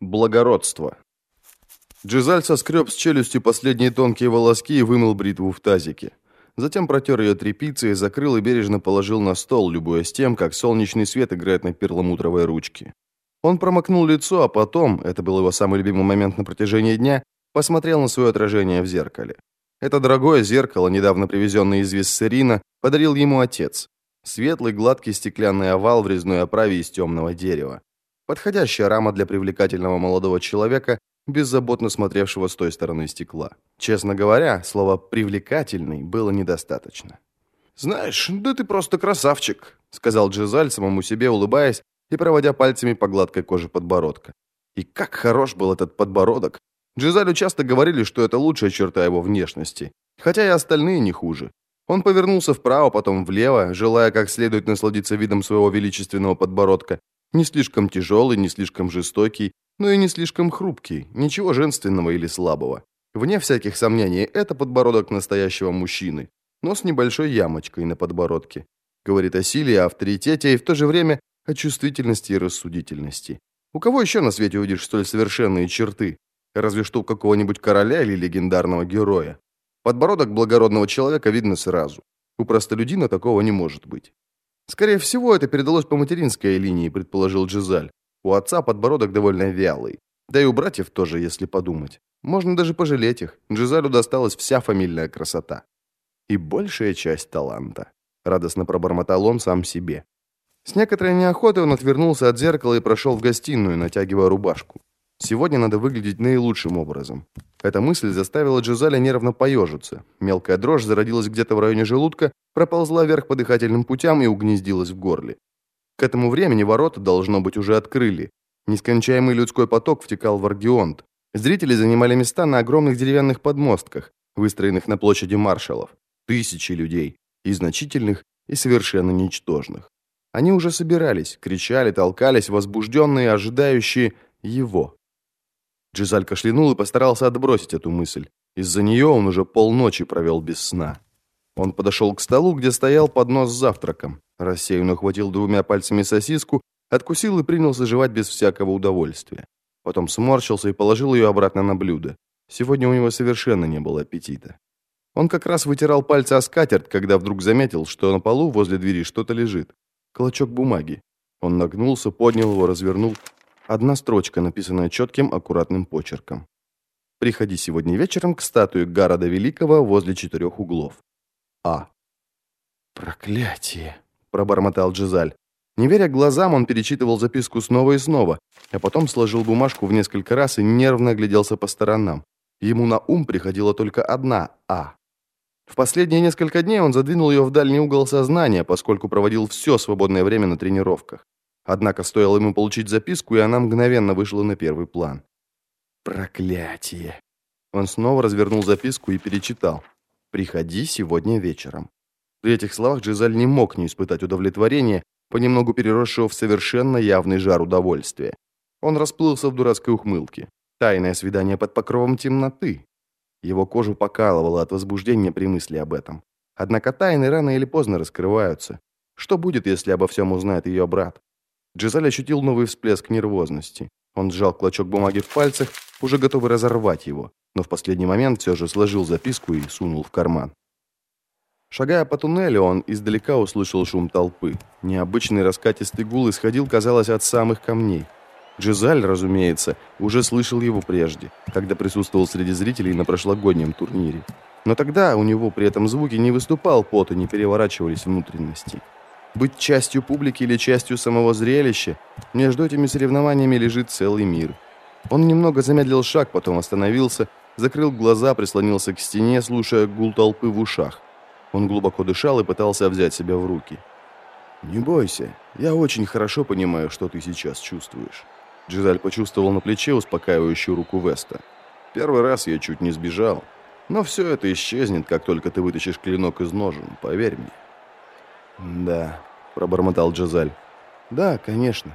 Благородство. Джизаль соскреб с челюстью последние тонкие волоски и вымыл бритву в тазике. Затем протер ее тряпицей, закрыл и бережно положил на стол, любуясь тем, как солнечный свет играет на перламутровой ручке. Он промокнул лицо, а потом, это был его самый любимый момент на протяжении дня, посмотрел на свое отражение в зеркале. Это дорогое зеркало, недавно привезенное из Виссерина, подарил ему отец. Светлый, гладкий стеклянный овал в резной оправе из темного дерева. Подходящая рама для привлекательного молодого человека, беззаботно смотревшего с той стороны стекла. Честно говоря, слова «привлекательный» было недостаточно. «Знаешь, да ты просто красавчик», — сказал Джизаль самому себе, улыбаясь и проводя пальцами по гладкой коже подбородка. И как хорош был этот подбородок. Джизалю часто говорили, что это лучшая черта его внешности, хотя и остальные не хуже. Он повернулся вправо, потом влево, желая как следует насладиться видом своего величественного подбородка. Не слишком тяжелый, не слишком жестокий, но и не слишком хрупкий, ничего женственного или слабого. Вне всяких сомнений, это подбородок настоящего мужчины, но с небольшой ямочкой на подбородке. Говорит о силе, о авторитете и в то же время о чувствительности и рассудительности. У кого еще на свете увидишь столь совершенные черты? Разве что у какого-нибудь короля или легендарного героя. Подбородок благородного человека видно сразу. У простолюдина такого не может быть. Скорее всего, это передалось по материнской линии, предположил Джизаль. У отца подбородок довольно вялый. Да и у братьев тоже, если подумать. Можно даже пожалеть их. Джизалю досталась вся фамильная красота. И большая часть таланта. Радостно пробормотал он сам себе. С некоторой неохотой он отвернулся от зеркала и прошел в гостиную, натягивая рубашку. Сегодня надо выглядеть наилучшим образом. Эта мысль заставила Джизаля нервно поежиться. Мелкая дрожь зародилась где-то в районе желудка, проползла вверх по дыхательным путям и угнездилась в горле. К этому времени ворота, должно быть, уже открыли. Нескончаемый людской поток втекал в Аргионт. Зрители занимали места на огромных деревянных подмостках, выстроенных на площади маршалов. Тысячи людей, и значительных, и совершенно ничтожных. Они уже собирались, кричали, толкались, возбужденные, ожидающие его. Джизаль кашлянул и постарался отбросить эту мысль. Из-за нее он уже полночи провел без сна. Он подошел к столу, где стоял поднос с завтраком. Рассеянно хватил двумя пальцами сосиску, откусил и принялся жевать без всякого удовольствия. Потом сморщился и положил ее обратно на блюдо. Сегодня у него совершенно не было аппетита. Он как раз вытирал пальцы о скатерть, когда вдруг заметил, что на полу возле двери что-то лежит. Клочок бумаги. Он нагнулся, поднял его, развернул. Одна строчка, написанная четким, аккуратным почерком. «Приходи сегодня вечером к статуе Гарода Великого возле четырех углов. А». «Проклятие!» — пробормотал Джизаль. Не веря глазам, он перечитывал записку снова и снова, а потом сложил бумажку в несколько раз и нервно огляделся по сторонам. Ему на ум приходила только одна «А». В последние несколько дней он задвинул ее в дальний угол сознания, поскольку проводил все свободное время на тренировках. Однако стоило ему получить записку, и она мгновенно вышла на первый план. «Проклятие!» Он снова развернул записку и перечитал. «Приходи сегодня вечером». При этих словах Джизаль не мог не испытать удовлетворения, понемногу переросшего в совершенно явный жар удовольствия. Он расплылся в дурацкой ухмылке. Тайное свидание под покровом темноты. Его кожу покалывало от возбуждения при мысли об этом. Однако тайны рано или поздно раскрываются. Что будет, если обо всем узнает ее брат? Джизаль ощутил новый всплеск нервозности. Он сжал клочок бумаги в пальцах, уже готовый разорвать его, но в последний момент все же сложил записку и сунул в карман. Шагая по туннелю, он издалека услышал шум толпы. Необычный раскатистый гул исходил, казалось, от самых камней. Джизаль, разумеется, уже слышал его прежде, когда присутствовал среди зрителей на прошлогоднем турнире. Но тогда у него при этом звуке не выступал пот и не переворачивались внутренности. Быть частью публики или частью самого зрелища, между этими соревнованиями лежит целый мир. Он немного замедлил шаг, потом остановился, закрыл глаза, прислонился к стене, слушая гул толпы в ушах. Он глубоко дышал и пытался взять себя в руки. «Не бойся, я очень хорошо понимаю, что ты сейчас чувствуешь». Джизаль почувствовал на плече успокаивающую руку Веста. «Первый раз я чуть не сбежал, но все это исчезнет, как только ты вытащишь клинок из ножен, поверь мне». «Да, пробормотал Джазаль. «Да, конечно».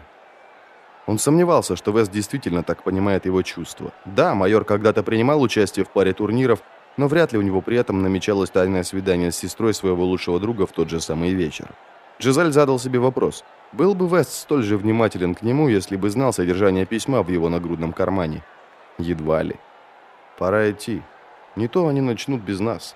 Он сомневался, что Вест действительно так понимает его чувства. Да, майор когда-то принимал участие в паре турниров, но вряд ли у него при этом намечалось тайное свидание с сестрой своего лучшего друга в тот же самый вечер. Джизаль задал себе вопрос. Был бы Вест столь же внимателен к нему, если бы знал содержание письма в его нагрудном кармане? Едва ли. Пора идти. Не то они начнут без нас.